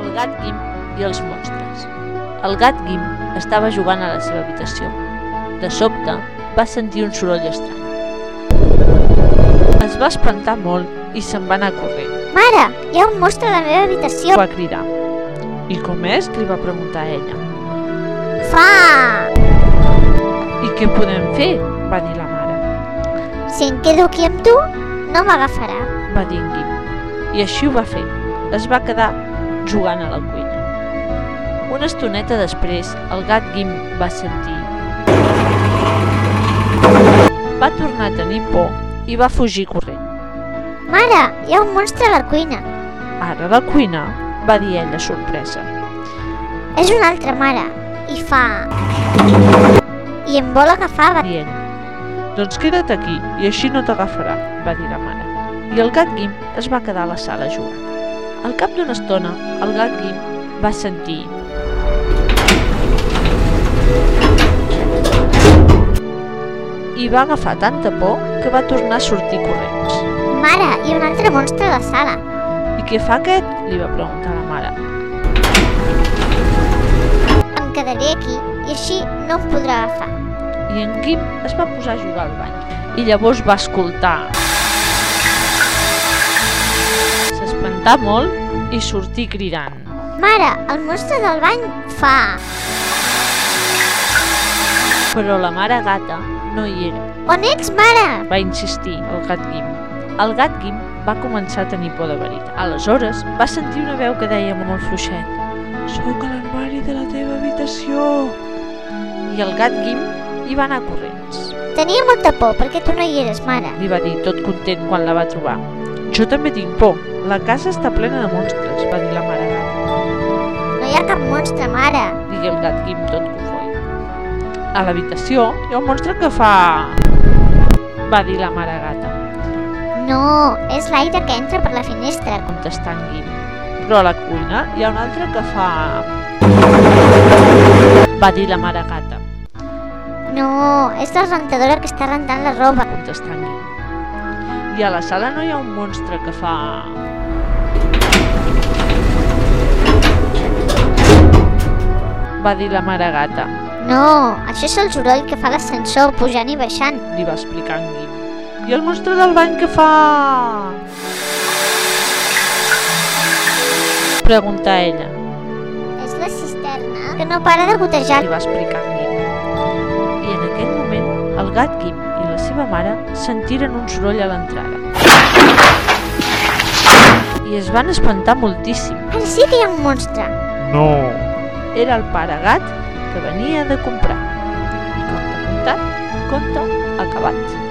el gat Guim i els monstres. El gat Guim estava jugant a la seva habitació. De sobte, va sentir un soroll estrany. Es va espantar molt i se'n va anar corrent. Mare, hi ha un monstre a la meva habitació. Va cridar. I com és? li va preguntar ella. Fa! I què podem fer? va dir la mare. Si em quedo aquí amb tu, no m'agafarà. va dir en Guim. I així ho va fer. Es va quedar jugant a la cuina. Una estoneta després, el gat Guim va sentir. Va tornar a tenir por i va fugir corrent. Mare, hi ha un monstre a la cuina. Ara a la cuina, va dir ella sorpresa. És una altra mare. I fa... I em vol agafar. va- Dient, doncs queda't aquí i així no t'agafarà, va dir la mare. I el gat Guim es va quedar a la sala jugant. Al cap d'una estona, el gat Guim va sentir i va agafar tanta por que va tornar a sortir corrents. Mare, hi ha un altre monstre a la sala. I què fa aquest? li va preguntar la mare. Em quedaré aquí i així no em podrà agafar. I en Guim es va posar a jugar al bany. I llavors va escoltar. S'espantà molt i sortí cridant. Mare, el monstre del bany fa... Però la mare gata no hi era, On ets, mare? va insistir el gat Guim. El gat Guim va començar a tenir por de veritat. Aleshores va sentir una veu que deia molt fluixet Soc a l'armari de la teva habitació. I el gat Guim hi va anar corrents. Tenia molta por perquè tu no hi eres, mare. Li va dir tot content quan la va trobar. Jo també tinc por. La casa està plena de monstres, va dir la mare gata. No hi ha cap monstre, mare. Digué el gat Guim tot cofoi. A l'habitació hi ha un monstre que fa... Va dir la mare gata, No, és l'aire que entra per la finestra. contestant Guim. Però a la cuina hi ha un altre que fa... Va dir la mare gata, No, és la rentadora que està rentant la roba. contestant Guim. I a la sala no hi ha un monstre que fa... Va dir la mare gata, No, això és el soroll que fa l'ascensor pujant i baixant. li va explicar en Guim. I el monstre del bany que fa... Pregunta ella, És la cisterna que no para de gotejar. li va explicar en Guim. I en aquell moment, el gat Guim i la seva mare sentiren un soroll a l'entrada. I es van espantar moltíssim. Ara sí que hi ha un monstre. No. Era el pare gat que venia de comprar. I conte contat, conte acabat.